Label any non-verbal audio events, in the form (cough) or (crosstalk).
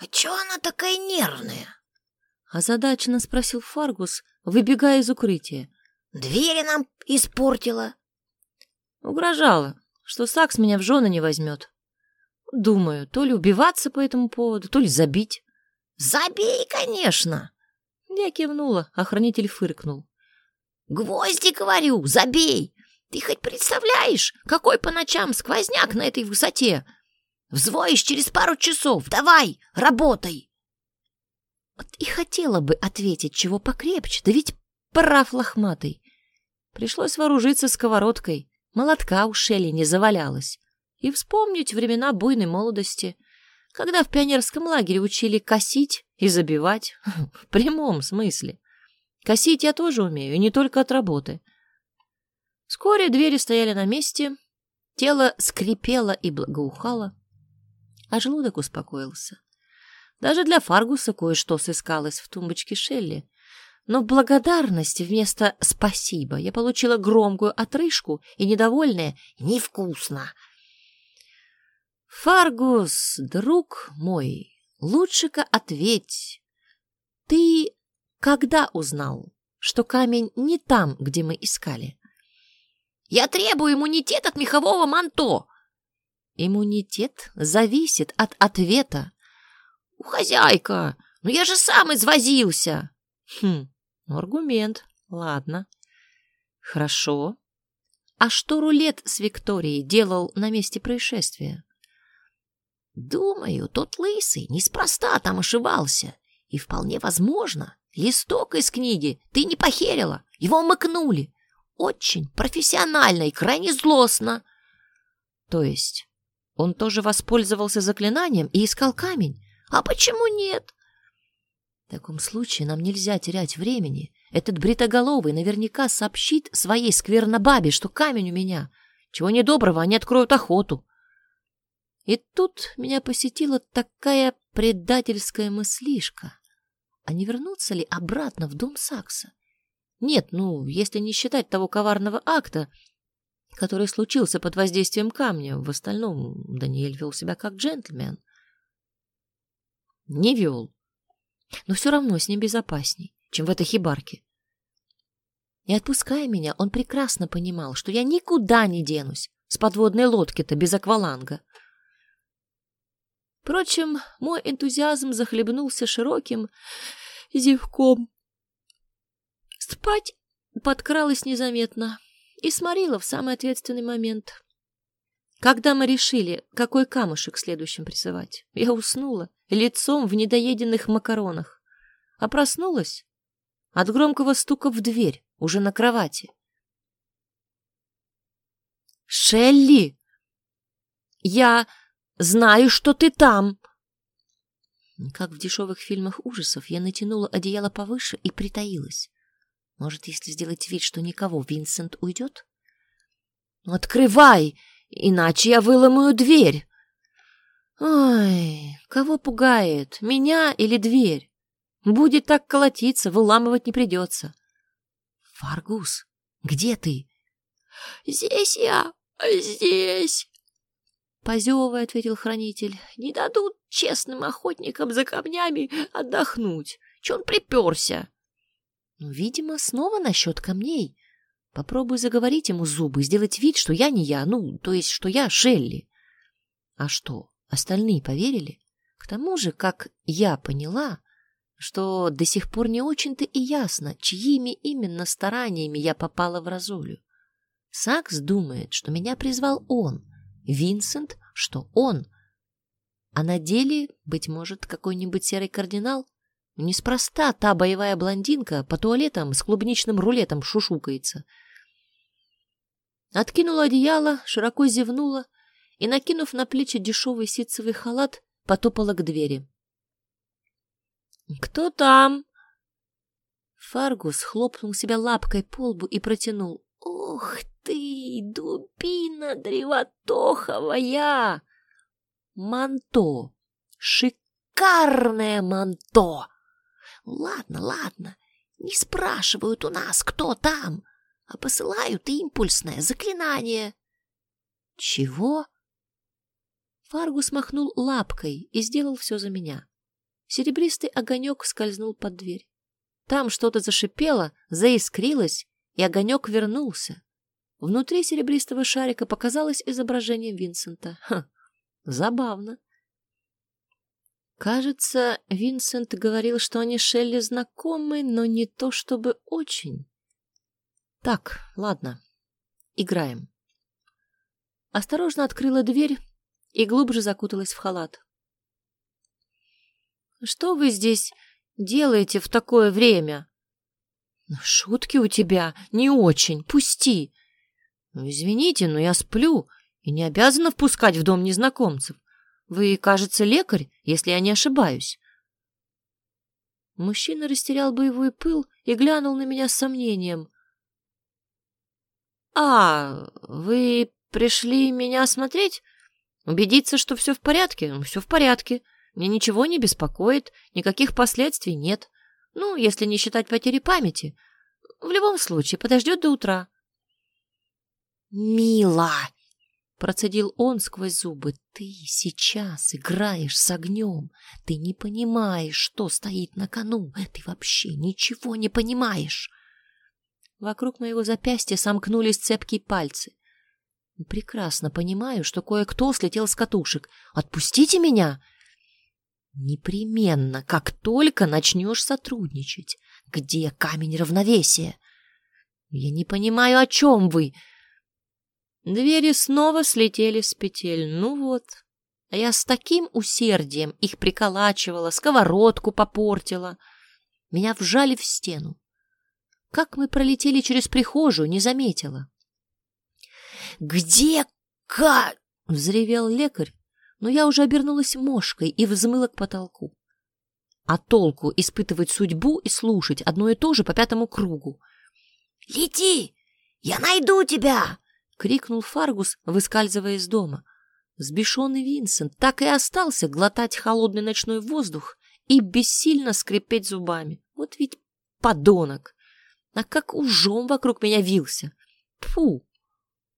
«А чё она такая нервная?» Озадаченно спросил Фаргус, выбегая из укрытия. «Двери нам испортила». Угрожала, что Сакс меня в жены не возьмет. Думаю, то ли убиваться по этому поводу, то ли забить. «Забей, конечно!» Я кивнула, охранитель фыркнул. «Гвозди, говорю, забей! Ты хоть представляешь, какой по ночам сквозняк на этой высоте? Взвоишь через пару часов, давай, работай!» Вот и хотела бы ответить чего покрепче, да ведь прав лохматый. Пришлось вооружиться сковородкой, молотка у Шелли не завалялось, и вспомнить времена буйной молодости — когда в пионерском лагере учили косить и забивать, (laughs) в прямом смысле. Косить я тоже умею, и не только от работы. Вскоре двери стояли на месте, тело скрипело и благоухало, а желудок успокоился. Даже для Фаргуса кое-что сыскалось в тумбочке Шелли. Но в благодарность вместо «спасибо» я получила громкую отрыжку и недовольное «невкусно», Фаргус, друг мой, лучше-ка ответь. Ты когда узнал, что камень не там, где мы искали? Я требую иммунитет от мехового манто. Иммунитет зависит от ответа. У хозяйка, но я же сам извозился. Хм, аргумент. Ладно. Хорошо. А что рулет с Викторией делал на месте происшествия? Думаю, тот лысый неспроста там ошибался. И вполне возможно, листок из книги ты не похерила, его умыкнули. Очень профессионально и крайне злостно. То есть он тоже воспользовался заклинанием и искал камень? А почему нет? В таком случае нам нельзя терять времени. Этот бритоголовый наверняка сообщит своей сквернобабе, что камень у меня. Чего недоброго, они откроют охоту. И тут меня посетила такая предательская мыслишка. А не вернуться ли обратно в дом Сакса? Нет, ну, если не считать того коварного акта, который случился под воздействием камня. В остальном Даниэль вел себя как джентльмен. Не вел. Но все равно с ним безопасней, чем в этой хибарке. Не отпуская меня, он прекрасно понимал, что я никуда не денусь с подводной лодки-то без акваланга. Впрочем, мой энтузиазм захлебнулся широким зевком. Спать подкралась незаметно и сморила в самый ответственный момент. Когда мы решили, какой камушек следующим присылать, я уснула лицом в недоеденных макаронах, а проснулась от громкого стука в дверь уже на кровати. «Шелли! Я...» Знаю, что ты там!» Как в дешевых фильмах ужасов, я натянула одеяло повыше и притаилась. Может, если сделать вид, что никого, Винсент уйдет? «Открывай, иначе я выломаю дверь!» «Ой, кого пугает, меня или дверь? Будет так колотиться, выламывать не придется». «Фаргус, где ты?» «Здесь я, здесь!» Позевывая, ответил хранитель, не дадут честным охотникам за камнями отдохнуть. Че он приперся? Ну, видимо, снова насчет камней. Попробуй заговорить ему зубы, сделать вид, что я не я, ну, то есть, что я Шелли. А что, остальные поверили? К тому же, как я поняла, что до сих пор не очень-то и ясно, чьими именно стараниями я попала в Розулю. Сакс думает, что меня призвал он — Винсент, что он. А на деле, быть может, какой-нибудь серый кардинал? Неспроста та боевая блондинка по туалетам с клубничным рулетом шушукается. Откинула одеяло, широко зевнула и, накинув на плечи дешевый ситцевый халат, потопала к двери. «Кто там?» Фаргус хлопнул себя лапкой по лбу и протянул. «Ух ты, дубина древотоховая! Манто! Шикарное манто! Ладно, ладно, не спрашивают у нас, кто там, а посылают импульсное заклинание. Чего? Фаргус махнул лапкой и сделал все за меня. Серебристый огонек скользнул под дверь. Там что-то зашипело, заискрилось, и огонек вернулся. Внутри серебристого шарика показалось изображение Винсента. Ха, забавно. Кажется, Винсент говорил, что они с Шелли знакомы, но не то чтобы очень. Так, ладно, играем. Осторожно открыла дверь и глубже закуталась в халат. «Что вы здесь делаете в такое время?» «Шутки у тебя не очень. Пусти!» «Ну, извините, но я сплю и не обязана впускать в дом незнакомцев. Вы, кажется, лекарь, если я не ошибаюсь». Мужчина растерял боевой пыл и глянул на меня с сомнением. «А, вы пришли меня осмотреть? Убедиться, что все в порядке? Ну, все в порядке. Мне ничего не беспокоит, никаких последствий нет. Ну, если не считать потери памяти. В любом случае, подождет до утра. «Мила!» — процедил он сквозь зубы. «Ты сейчас играешь с огнем. Ты не понимаешь, что стоит на кону. Ты вообще ничего не понимаешь!» Вокруг моего запястья сомкнулись цепкие пальцы. Прекрасно понимаю, что кое-кто слетел с катушек. «Отпустите меня!» Непременно, как только начнешь сотрудничать. Где камень равновесия? Я не понимаю, о чем вы. Двери снова слетели с петель. Ну вот. А я с таким усердием их приколачивала, сковородку попортила. Меня вжали в стену. Как мы пролетели через прихожую, не заметила. «Где Ка?» — взревел лекарь, но я уже обернулась мошкой и взмыла к потолку. А толку испытывать судьбу и слушать одно и то же по пятому кругу. «Лети! Я найду тебя!» — крикнул Фаргус, выскальзывая из дома. Сбешенный Винсент так и остался глотать холодный ночной воздух и бессильно скрипеть зубами. Вот ведь подонок! А как ужом вокруг меня вился! Фу!